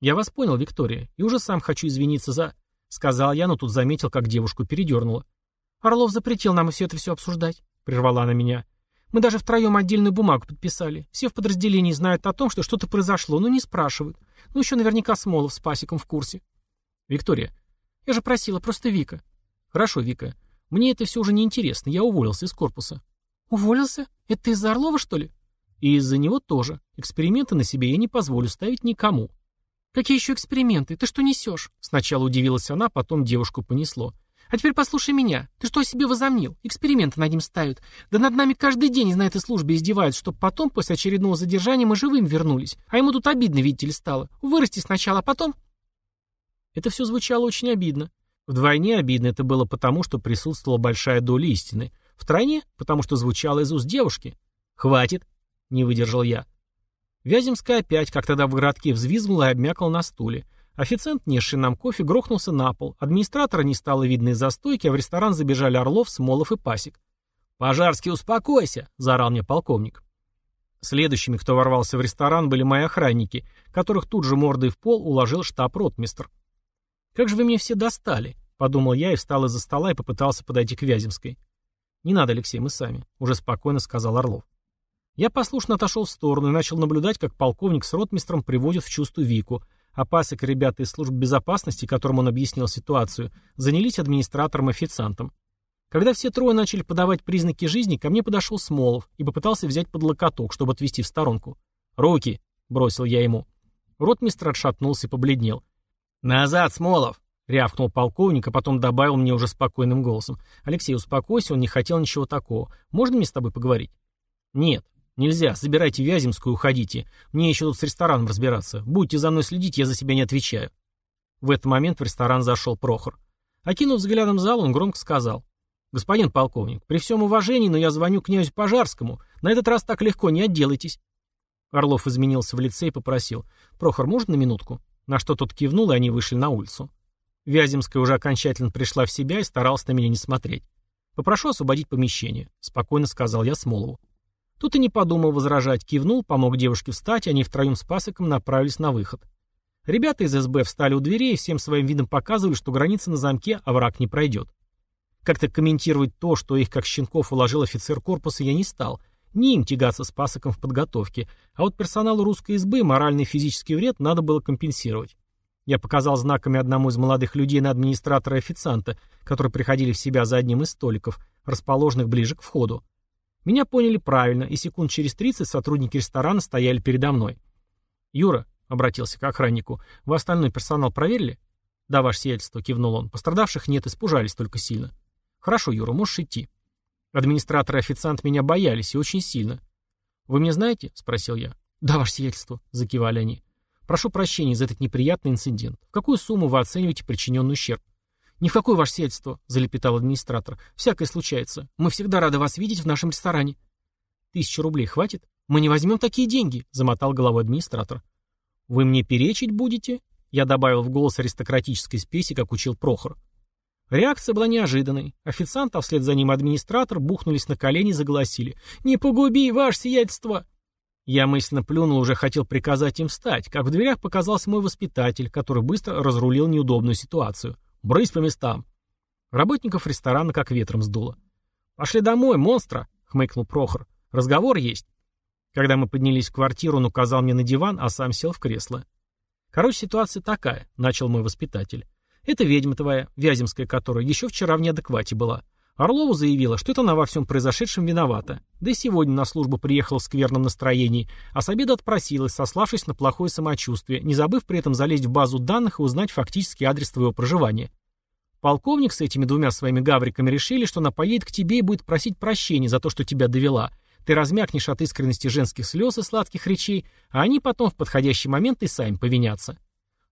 «Я вас понял, Виктория, и уже сам хочу извиниться за...» Сказал я, но тут заметил, как девушку передернуло. «Орлов запретил нам все это все обсуждать», — прервала она меня. Мы даже втроем отдельную бумагу подписали. Все в подразделении знают о том, что что-то произошло, но не спрашивают. Ну, еще наверняка Смолов с Пасиком в курсе. Виктория. Я же просила, просто Вика. Хорошо, Вика. Мне это все уже не интересно. Я уволился из корпуса. Уволился? Это из-за Орлова, что ли? И из-за него тоже. Эксперименты на себе я не позволю ставить никому. Какие еще эксперименты? Ты что несешь? Сначала удивилась она, потом девушку понесло. А теперь послушай меня. Ты что о себе возомнил? Эксперименты над ним ставят. Да над нами каждый день на этой службе издеваются, чтобы потом, после очередного задержания, мы живым вернулись. А ему тут обидно, видите ли, стало. Вырасти сначала, а потом... Это все звучало очень обидно. Вдвойне обидно это было потому, что присутствовала большая доля истины. Втройне, потому что звучало из уст девушки. «Хватит!» — не выдержал я. Вяземская опять, как тогда в городке, взвизгнула и обмякла на стуле. Официант, несший нам кофе, грохнулся на пол. Администратора не стало видно из-за стойки, а в ресторан забежали Орлов, Смолов и Пасик. «Пожарский, успокойся!» — заорал мне полковник. Следующими, кто ворвался в ресторан, были мои охранники, которых тут же мордой в пол уложил штаб-ротмистр. «Как же вы мне все достали!» — подумал я и встал из-за стола и попытался подойти к Вяземской. «Не надо, Алексей, мы сами», — уже спокойно сказал Орлов. Я послушно отошел в сторону и начал наблюдать, как полковник с ротмистром приводят в чувство Вику, а Пасек ребята из служб безопасности, которым он объяснил ситуацию, занялись администратором-официантом. Когда все трое начали подавать признаки жизни, ко мне подошел Смолов и попытался взять под локоток, чтобы отвести в сторонку. «Руки!» — бросил я ему. Ротмистр отшатнулся и побледнел. «Назад, Смолов!» — рявкнул полковник, а потом добавил мне уже спокойным голосом. «Алексей, успокойся, он не хотел ничего такого. Можно мне с тобой поговорить?» «Нет», «Нельзя, забирайте Вяземскую уходите. Мне еще тут с рестораном разбираться. Будете за мной следить, я за себя не отвечаю». В этот момент в ресторан зашел Прохор. Окинув взглядом зал, он громко сказал. «Господин полковник, при всем уважении, но я звоню князю Пожарскому. На этот раз так легко не отделайтесь». Орлов изменился в лице и попросил. «Прохор, можно на минутку?» На что тот кивнул, и они вышли на улицу. Вяземская уже окончательно пришла в себя и старалась на меня не смотреть. «Попрошу освободить помещение», — спокойно сказал я Смолову. Тут и не подумал возражать, кивнул, помог девушке встать, и они втроем с Пасыком направились на выход. Ребята из СБ встали у дверей и всем своим видом показывали, что граница на замке, а враг не пройдет. Как-то комментировать то, что их как щенков уложил офицер корпуса, я не стал. Не им тягаться с Пасыком в подготовке, а вот персоналу русской СБ моральный и физический вред надо было компенсировать. Я показал знаками одному из молодых людей на администратора и официанта, которые приходили в себя за одним из столиков, расположенных ближе к входу. Меня поняли правильно, и секунд через 30 сотрудники ресторана стояли передо мной. «Юра», — обратился к охраннику, — «вы остальной персонал проверили?» «Да, ваше сиятельство», — кивнул он. «Пострадавших нет, испужались только сильно». «Хорошо, Юра, можешь идти». Администратор и официант меня боялись, и очень сильно. «Вы меня знаете?» — спросил я. «Да, ваше сиятельство», — закивали они. «Прошу прощения за этот неприятный инцидент. В какую сумму вы оцениваете причиненный ущерб?» «Ни в какое ваше сельство», — залепетал администратор. «Всякое случается. Мы всегда рады вас видеть в нашем ресторане». «Тысяча рублей хватит? Мы не возьмем такие деньги», — замотал головой администратор. «Вы мне перечить будете?» Я добавил в голос аристократической спеси, как учил Прохор. Реакция была неожиданной. Официант, а вслед за ним администратор, бухнулись на колени и загласили. «Не погуби, ваше сиятельство!» Я мысленно плюнул, уже хотел приказать им встать, как в дверях показался мой воспитатель, который быстро разрулил неудобную ситуацию. Брысь по местам. Работников ресторана как ветром сдуло. «Пошли домой, монстра!» — хмыкнул Прохор. «Разговор есть». Когда мы поднялись в квартиру, он указал мне на диван, а сам сел в кресло. «Короче, ситуация такая», — начал мой воспитатель. «Это ведьма твоя, Вяземская которая, еще вчера в неадеквате была. Орлову заявила, что это она во всем произошедшем виновата. Да и сегодня на службу приехала в скверном настроении, а с обеда отпросилась, сославшись на плохое самочувствие, не забыв при этом залезть в базу данных и узнать фактический адрес твоего проживания. Полковник с этими двумя своими гавриками решили, что она поедет к тебе и будет просить прощения за то, что тебя довела. Ты размякнешь от искренности женских слез и сладких речей, а они потом в подходящий момент и сами повинятся.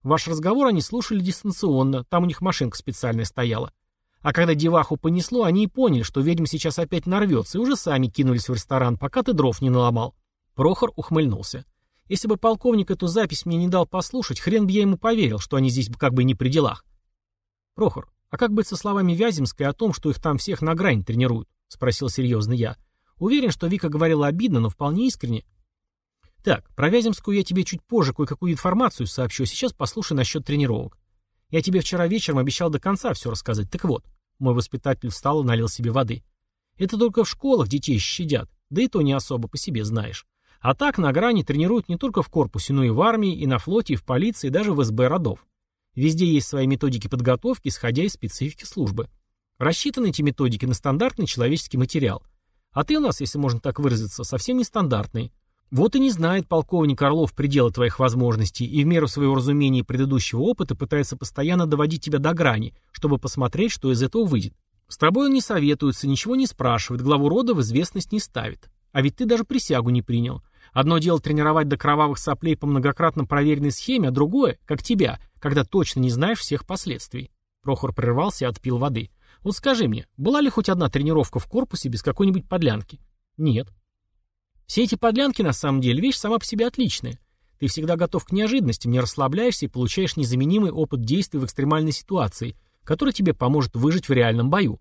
Ваш разговор они слушали дистанционно, там у них машинка специальная стояла. А когда деваху понесло, они и поняли, что ведьма сейчас опять нарвется, и уже сами кинулись в ресторан, пока ты дров не наломал. Прохор ухмыльнулся. Если бы полковник эту запись мне не дал послушать, хрен бы я ему поверил, что они здесь как бы не при делах. Прохор, а как быть со словами Вяземской о том, что их там всех на грань тренируют? Спросил серьезно я. Уверен, что Вика говорила обидно, но вполне искренне. Так, про Вяземскую я тебе чуть позже кое-какую информацию сообщу, а сейчас послушай насчет тренировок. Я тебе вчера вечером обещал до конца все рассказать. Так вот, мой воспитатель встал и налил себе воды. Это только в школах детей щадят. Да и то не особо по себе знаешь. А так на грани тренируют не только в корпусе, но и в армии, и на флоте, и в полиции, и даже в СБ родов. Везде есть свои методики подготовки, исходя из специфики службы. Рассчитаны эти методики на стандартный человеческий материал. А ты у нас, если можно так выразиться, совсем нестандартный. Вот и не знает полковник Орлов пределы твоих возможностей и в меру своего разумения и предыдущего опыта пытается постоянно доводить тебя до грани, чтобы посмотреть, что из этого выйдет. С тобой он не советуется, ничего не спрашивает, главу рода в известность не ставит. А ведь ты даже присягу не принял. Одно дело тренировать до кровавых соплей по многократно проверенной схеме, а другое, как тебя, когда точно не знаешь всех последствий. Прохор прервался и отпил воды. Вот скажи мне, была ли хоть одна тренировка в корпусе без какой-нибудь подлянки? Нет. Все эти подлянки на самом деле вещь сама по себе отличная. Ты всегда готов к неожиданностям, не расслабляешься и получаешь незаменимый опыт действий в экстремальной ситуации, который тебе поможет выжить в реальном бою.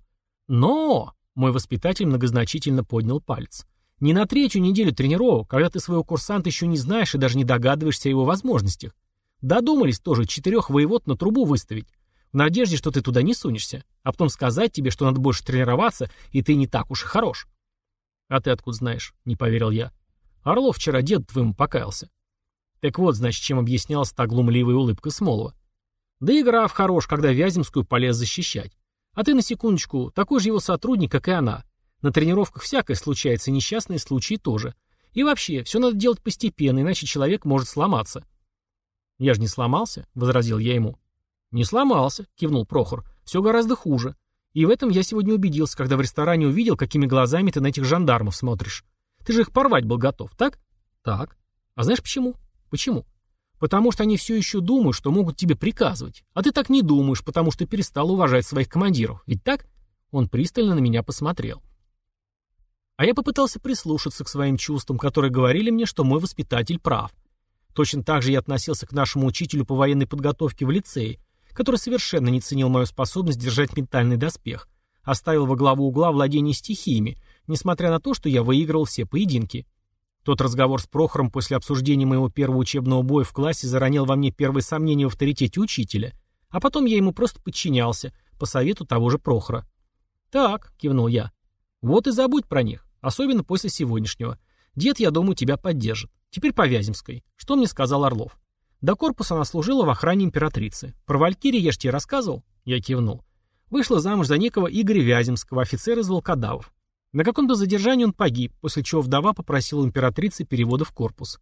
Но, мой воспитатель многозначительно поднял палец, не на третью неделю тренировок, когда ты своего курсанта еще не знаешь и даже не догадываешься о его возможностях. Додумались тоже четырех воевод на трубу выставить, в надежде, что ты туда не сунешься, а потом сказать тебе, что надо больше тренироваться, и ты не так уж и хорош. «А ты откуда знаешь?» — не поверил я. «Орлов вчера дед твоему покаялся». Так вот, значит, чем объяснялась та глумливая улыбка Смолова. Да и граф хорош, когда Вяземскую полез защищать. А ты, на секундочку, такой же его сотрудник, как и она. На тренировках всякое случается, несчастные случаи тоже. И вообще, все надо делать постепенно, иначе человек может сломаться. «Я же не сломался», — возразил я ему. «Не сломался», — кивнул Прохор. «Все гораздо хуже. И в этом я сегодня убедился, когда в ресторане увидел, какими глазами ты на этих жандармов смотришь. Ты же их порвать был готов, так? Так. А знаешь почему? Почему? Потому что они все еще думают, что могут тебе приказывать. А ты так не думаешь, потому что перестал уважать своих командиров. Ведь так? Он пристально на меня посмотрел. А я попытался прислушаться к своим чувствам, которые говорили мне, что мой воспитатель прав. Точно так же я относился к нашему учителю по военной подготовке в лицее, который совершенно не ценил мою способность держать ментальный доспех, оставил во главу угла владение стихиями, несмотря на то, что я выигрывал все поединки. Тот разговор с Прохором после обсуждения моего первого учебного боя в классе заронил во мне первые сомнения в авторитете учителя, а потом я ему просто подчинялся, по совету того же Прохора. «Так», — кивнул я, — «вот и забудь про них, особенно после сегодняшнего. Дед, я думаю, тебя поддержит. Теперь по Вяземской. Что мне сказал Орлов?» До корпуса она служила в охране императрицы. Про Валькирии я ж тебе рассказывал? Я кивнул. Вышла замуж за некого Игоря Вяземского, офицера из волкодавов. На каком-то задержании он погиб, после чего вдова попросила императрицы перевода в корпус.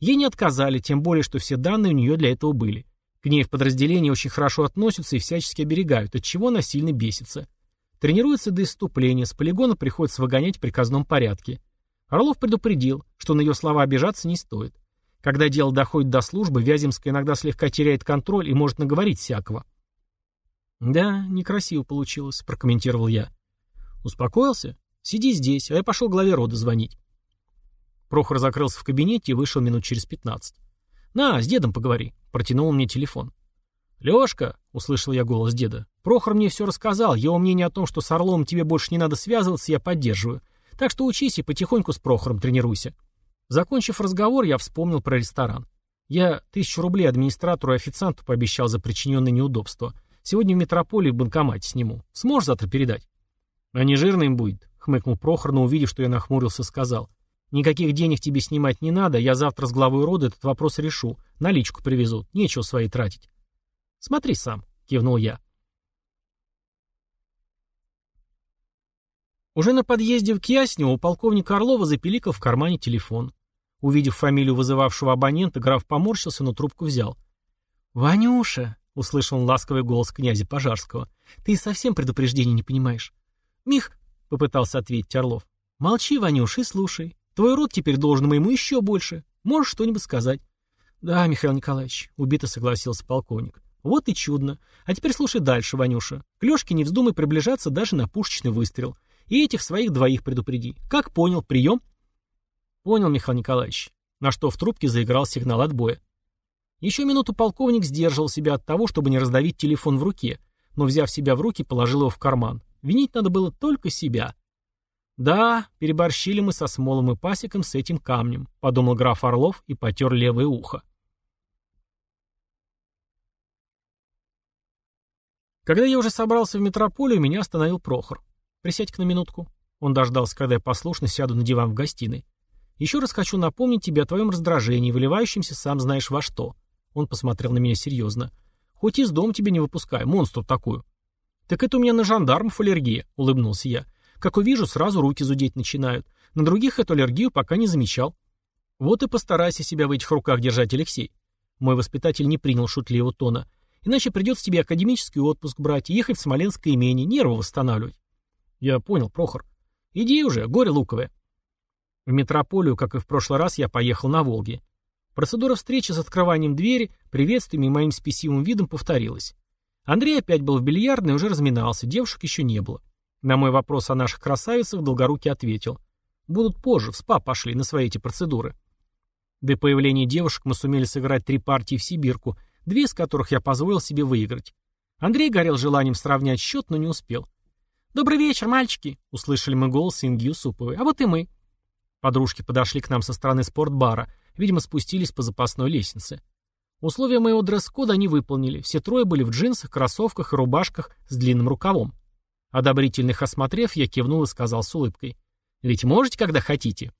Ей не отказали, тем более, что все данные у нее для этого были. К ней в подразделении очень хорошо относятся и всячески оберегают, от чего она сильно бесится. Тренируется до иступления, с полигона приходится выгонять в приказном порядке. Орлов предупредил, что на ее слова обижаться не стоит. Когда дело доходит до службы, Вяземская иногда слегка теряет контроль и может наговорить всякого. «Да, некрасиво получилось», — прокомментировал я. «Успокоился? Сиди здесь, а я пошел главе рода звонить». Прохор закрылся в кабинете и вышел минут через пятнадцать. «На, с дедом поговори», — протянул мне телефон. «Лешка», — услышал я голос деда, — «Прохор мне все рассказал, его мнение о том, что с Орлом тебе больше не надо связываться, я поддерживаю. Так что учись и потихоньку с Прохором тренируйся». Закончив разговор, я вспомнил про ресторан. Я тысячу рублей администратору и официанту пообещал за причиненные неудобства. Сегодня в метрополии в банкомате сниму. Сможешь завтра передать? А не жирно им будет, хмыкнул Прохор, но увидев, что я нахмурился, сказал. Никаких денег тебе снимать не надо, я завтра с главой рода этот вопрос решу. Наличку привезут, нечего свои тратить. Смотри сам, кивнул я. Уже на подъезде в Кьяснево у полковника Орлова запиликал в кармане телефон. Увидев фамилию вызывавшего абонента, граф поморщился, но трубку взял. «Ванюша!» — услышал он ласковый голос князя Пожарского. «Ты совсем предупреждения не понимаешь». «Мих!» — попытался ответить Орлов. «Молчи, Ванюш, и слушай. Твой род теперь должен моему еще больше. Можешь что-нибудь сказать?» «Да, Михаил Николаевич», — убито согласился полковник. «Вот и чудно. А теперь слушай дальше, Ванюша. К не вздумай приближаться даже на пушечный выстрел. И этих своих двоих предупреди. Как понял, прием?» «Понял, Михаил Николаевич». На что в трубке заиграл сигнал отбоя. Еще минуту полковник сдерживал себя от того, чтобы не раздавить телефон в руке, но, взяв себя в руки, положил его в карман. Винить надо было только себя. «Да, переборщили мы со Смолом и Пасиком с этим камнем», — подумал граф Орлов и потер левое ухо. Когда я уже собрался в метрополию, меня остановил Прохор. «Присядь-ка на минутку». Он дождался, когда я послушно сяду на диван в гостиной. Еще раз хочу напомнить тебе о твоем раздражении, выливающемся сам знаешь во что. Он посмотрел на меня серьезно. Хоть из дома тебя не выпускай, монстру такую. Так это у меня на жандармов аллергия, улыбнулся я. Как увижу, сразу руки зудеть начинают. На других эту аллергию пока не замечал. Вот и постарайся себя в этих руках держать, Алексей. Мой воспитатель не принял шутливого тона. Иначе придется тебе академический отпуск брать, ехать в Смоленское имение, нервы восстанавливать. Я понял, Прохор. Иди уже, горе луковое. В метрополию, как и в прошлый раз, я поехал на Волге. Процедура встречи с открыванием двери, приветствиями и моим спесивым видом повторилась. Андрей опять был в бильярдной и уже разминался, девушек еще не было. На мой вопрос о наших красавицах Долгорукий ответил. Будут позже, в СПА пошли на свои эти процедуры. До появления девушек мы сумели сыграть три партии в Сибирку, две из которых я позволил себе выиграть. Андрей горел желанием сравнять счет, но не успел. «Добрый вечер, мальчики!» — услышали мы голос Инги Юсуповой. «А вот и мы». Подружки подошли к нам со стороны спортбара, видимо, спустились по запасной лестнице. Условия моего дресс-кода они выполнили. Все трое были в джинсах, кроссовках и рубашках с длинным рукавом. Одобрительно их осмотрев, я кивнул и сказал с улыбкой. «Ведь можете, когда хотите?»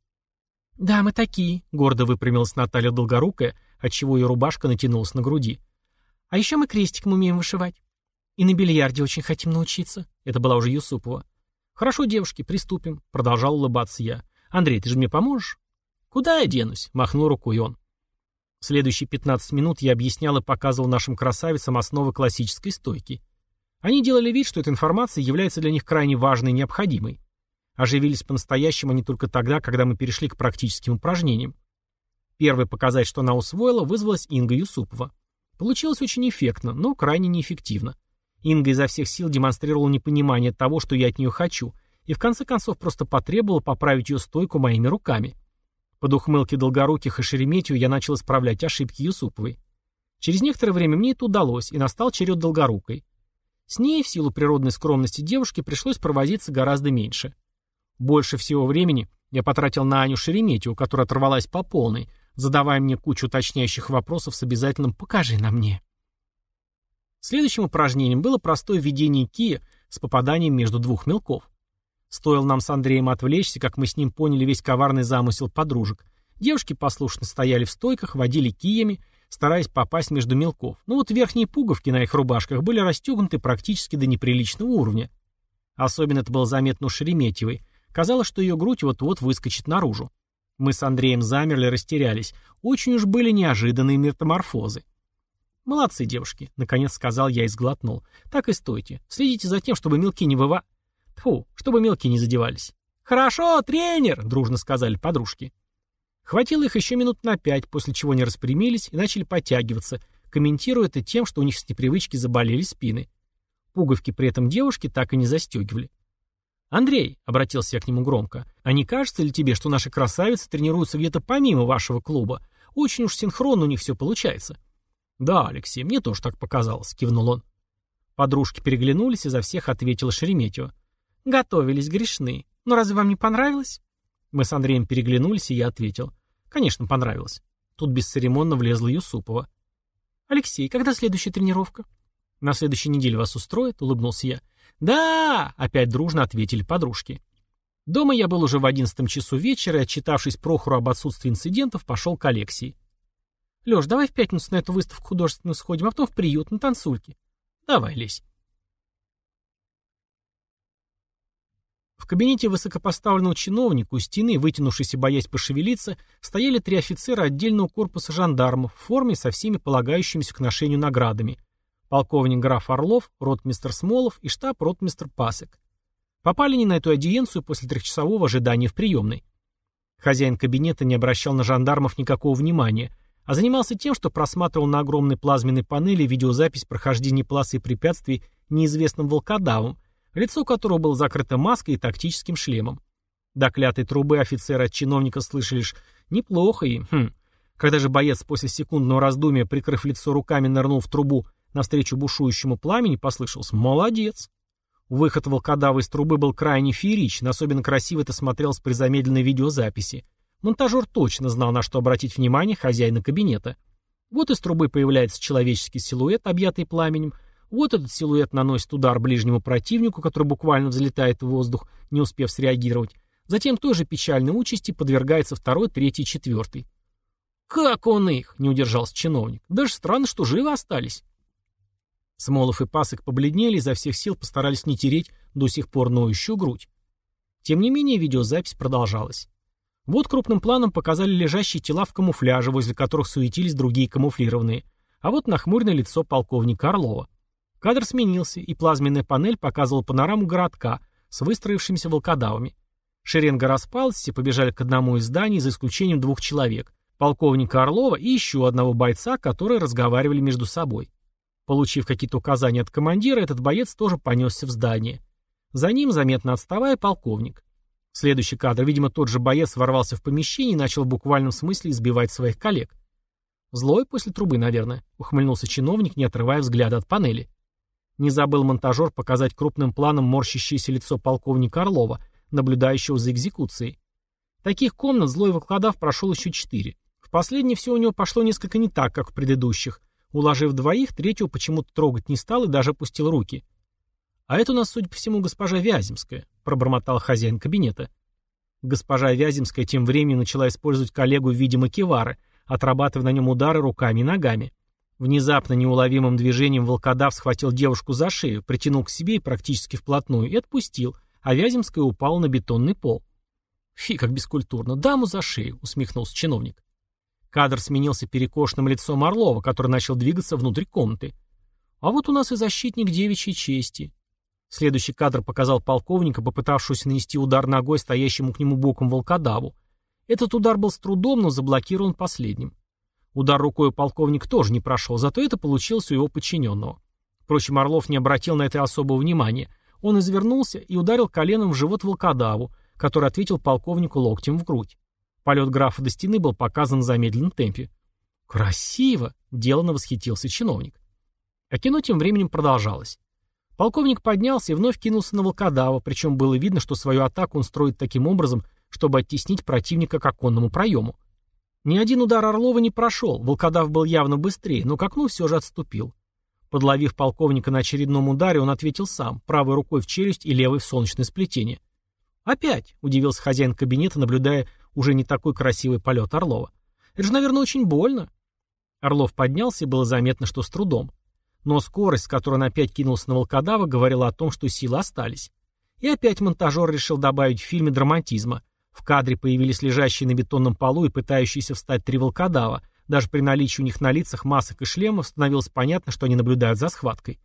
«Да, мы такие», — гордо выпрямилась Наталья Долгорукая, отчего ее рубашка натянулась на груди. «А еще мы крестиком умеем вышивать. И на бильярде очень хотим научиться». Это была уже Юсупова. «Хорошо, девушки, приступим», — продолжал улыбаться я. «Андрей, ты же мне поможешь?» «Куда я денусь?» — махнул рукой он. Следующие 15 минут я объяснял и показывал нашим красавицам основы классической стойки. Они делали вид, что эта информация является для них крайне важной и необходимой. Оживились по-настоящему они только тогда, когда мы перешли к практическим упражнениям. Первый показать, что она усвоила, вызвалась Инга Юсупова. Получилось очень эффектно, но крайне неэффективно. Инга изо всех сил демонстрировала непонимание того, что я от нее хочу, и в конце концов просто потребовала поправить ее стойку моими руками. Под ухмылки Долгоруких и Шереметьева я начал исправлять ошибки Юсуповой. Через некоторое время мне это удалось, и настал черед Долгорукой. С ней, в силу природной скромности девушки, пришлось провозиться гораздо меньше. Больше всего времени я потратил на Аню Шереметьеву, которая оторвалась по полной, задавая мне кучу уточняющих вопросов с обязательным «покажи на мне». Следующим упражнением было простое введение кия с попаданием между двух мелков. Стоило нам с Андреем отвлечься, как мы с ним поняли весь коварный замысел подружек. Девушки послушно стояли в стойках, водили киями, стараясь попасть между мелков. Но вот верхние пуговки на их рубашках были расстегнуты практически до неприличного уровня. Особенно это было заметно у Шереметьевой, Казалось, что ее грудь вот-вот выскочит наружу. Мы с Андреем замерли, растерялись. Очень уж были неожиданные метаморфозы. «Молодцы, девушки», — наконец сказал я и сглотнул. «Так и стойте. Следите за тем, чтобы мелки не выва... Фу, чтобы мелки не задевались». «Хорошо, тренер!» — дружно сказали подружки. Хватило их еще минут на пять, после чего они распрямились и начали подтягиваться, комментируя это тем, что у них с непривычки заболели спины. Пуговки при этом девушки так и не застегивали. «Андрей», — обратился я к нему громко, — «а не кажется ли тебе, что наши красавицы тренируются где-то помимо вашего клуба? Очень уж синхронно у них все получается». «Да, Алексей, мне тоже так показалось», — кивнул он. Подружки переглянулись, и за всех ответила Шереметьева. «Готовились грешны. Но разве вам не понравилось?» Мы с Андреем переглянулись, и я ответил. «Конечно, понравилось». Тут бесцеремонно влезла Юсупова. «Алексей, когда следующая тренировка?» «На следующей неделе вас устроит?» — улыбнулся я. «Да!» — опять дружно ответили подружки. Дома я был уже в одиннадцатом часу вечера и, отчитавшись Прохору об отсутствии инцидентов, пошел к Алексии. «Леш, давай в пятницу на эту выставку художественную сходим, а потом в приют, на танцульке». «Давай, лезь». В кабинете высокопоставленного чиновника у стены, вытянувшись и боясь пошевелиться, стояли три офицера отдельного корпуса жандармов в форме со всеми полагающимися к ношению наградами – полковник граф Орлов, ротмистр Смолов и штаб-ротмистр Пасек. Попали они на эту аудиенцию после трехчасового ожидания в приемной. Хозяин кабинета не обращал на жандармов никакого внимания, а занимался тем, что просматривал на огромной плазменной панели видеозапись прохождения полосы препятствий неизвестным волкодавом, лицо которого было закрыто маской и тактическим шлемом. До клятой трубы офицеры от чиновника слышали лишь «неплохо» и «хм». Когда же боец после секундного раздумья, прикрыв лицо руками, нырнул в трубу Навстречу бушующему пламени послышался «Молодец!». Выход волкодава из трубы был крайне фееричен, особенно красиво это смотрелось при замедленной видеозаписи. Монтажер точно знал, на что обратить внимание хозяина кабинета. Вот из трубы появляется человеческий силуэт, объятый пламенем. Вот этот силуэт наносит удар ближнему противнику, который буквально взлетает в воздух, не успев среагировать. Затем той же печальной участи подвергается второй, третий, четвертый. «Как он их?» — не удержался чиновник. «Даже странно, что живы остались». Смолов и Пасок побледнели, изо всех сил постарались не тереть до сих пор ноющую грудь. Тем не менее, видеозапись продолжалась. Вот крупным планом показали лежащие тела в камуфляже, возле которых суетились другие камуфлированные, а вот нахмуренное лицо полковника Орлова. Кадр сменился, и плазменная панель показывала панораму городка с выстроившимися волкодавами. Шеренга распалась, все побежали к одному из зданий, за исключением двух человек, полковника Орлова и еще одного бойца, которые разговаривали между собой. Получив какие-то указания от командира, этот боец тоже понесся в здание. За ним, заметно отставая, полковник. Следующий кадр, видимо, тот же боец ворвался в помещение и начал в буквальном смысле избивать своих коллег. Злой после трубы, наверное, ухмыльнулся чиновник, не отрывая взгляда от панели. Не забыл монтажер показать крупным планом морщащееся лицо полковника Орлова, наблюдающего за экзекуцией. Таких комнат злой выкладав прошел еще четыре. В последней все у него пошло несколько не так, как в предыдущих. Уложив двоих, третьего почему-то трогать не стал и даже опустил руки. «А это у нас, судя по всему, госпожа Вяземская», — пробормотал хозяин кабинета. Госпожа Вяземская тем временем начала использовать коллегу в виде макевары, отрабатывая на нем удары руками и ногами. Внезапно неуловимым движением волкодав схватил девушку за шею, притянул к себе и практически вплотную и отпустил, а Вяземская упала на бетонный пол. «Фи, как бескультурно! Даму за шею!» — усмехнулся чиновник. Кадр сменился перекошенным лицом Орлова, который начал двигаться внутрь комнаты. «А вот у нас и защитник девичьей чести. Следующий кадр показал полковника, попытавшегося нанести удар ногой стоящему к нему боком волкодаву. Этот удар был с трудом, но заблокирован последним. Удар рукой полковник тоже не прошел, зато это получилось у его подчиненного. Впрочем, Орлов не обратил на это особого внимания. Он извернулся и ударил коленом в живот волкодаву, который ответил полковнику локтем в грудь. Полет графа до стены был показан в замедленном темпе. «Красиво!» — деланно восхитился чиновник. А кино тем временем продолжалось. Полковник поднялся и вновь кинулся на волкодава, причем было видно, что свою атаку он строит таким образом, чтобы оттеснить противника к оконному проему. Ни один удар Орлова не прошел, волкодав был явно быстрее, но к окну все же отступил. Подловив полковника на очередном ударе, он ответил сам, правой рукой в челюсть и левой в солнечное сплетение. «Опять!» — удивился хозяин кабинета, наблюдая уже не такой красивый полет Орлова. «Это же, наверное, очень больно». Орлов поднялся, и было заметно, что с трудом. Но скорость, с которой он опять кинулся на волкодава, говорила о том, что силы остались. И опять монтажер решил добавить в фильме драматизма. В кадре появились лежащие на бетонном полу и пытающиеся встать три волкодава. Даже при наличии у них на лицах масок и шлемов становилось понятно, что они наблюдают за схваткой.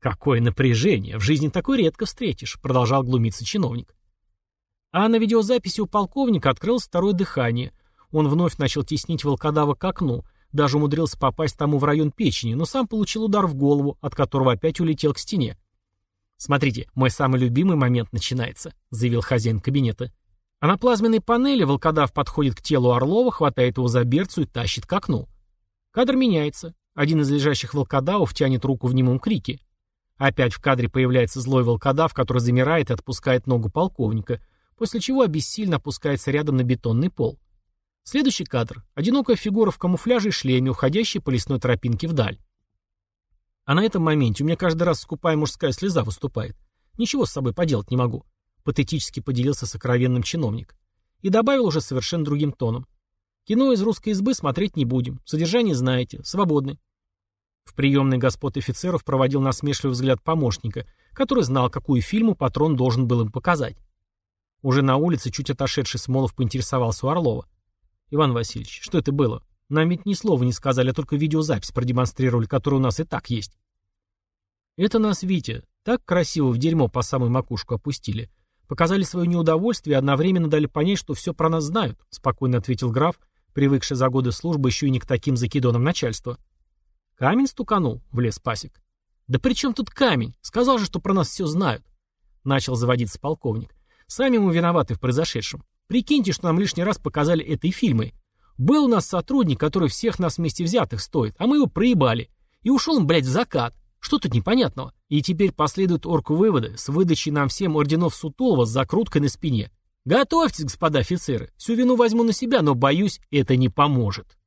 «Какое напряжение! В жизни такое редко встретишь», — продолжал глумиться чиновник. А на видеозаписи у полковника открылось второе дыхание. Он вновь начал теснить волкодава к окну — даже умудрился попасть тому в район печени, но сам получил удар в голову, от которого опять улетел к стене. «Смотрите, мой самый любимый момент начинается», — заявил хозяин кабинета. А на плазменной панели волкодав подходит к телу Орлова, хватает его за берцу и тащит к окну. Кадр меняется. Один из лежащих волкодавов тянет руку в немом крике. Опять в кадре появляется злой волкодав, который замирает и отпускает ногу полковника, после чего обессильно опускается рядом на бетонный пол. Следующий кадр. Одинокая фигура в камуфляже и шлеме, уходящая по лесной тропинке вдаль. А на этом моменте у меня каждый раз скупая мужская слеза выступает. Ничего с собой поделать не могу. Патетически поделился сокровенным чиновник. И добавил уже совершенно другим тоном. Кино из русской избы смотреть не будем. Содержание знаете. Свободны. В приемной господ офицеров проводил насмешливый взгляд помощника, который знал, какую фильму патрон должен был им показать. Уже на улице, чуть отошедший Смолов поинтересовался у Орлова. Иван Васильевич, что это было? Нам ведь ни слова не сказали, а только видеозапись продемонстрировали, которая у нас и так есть. Это нас, Витя, так красиво в дерьмо по самую макушку опустили. Показали свое неудовольствие и одновременно дали понять, что все про нас знают, спокойно ответил граф, привыкший за годы службы еще и не к таким закидонам начальства. Камень стуканул, влез пасек. Да при чем тут камень? Сказал же, что про нас все знают. Начал заводиться полковник. Сами мы виноваты в произошедшем. Прикиньте, что нам лишний раз показали этой фильмы. Был у нас сотрудник, который всех нас вместе взятых стоит, а мы его проебали. И ушел он, блядь, в закат. Что тут непонятного? И теперь последуют орг-выводы с выдачей нам всем орденов Сутулова с закруткой на спине. Готовьтесь, господа офицеры. Всю вину возьму на себя, но, боюсь, это не поможет.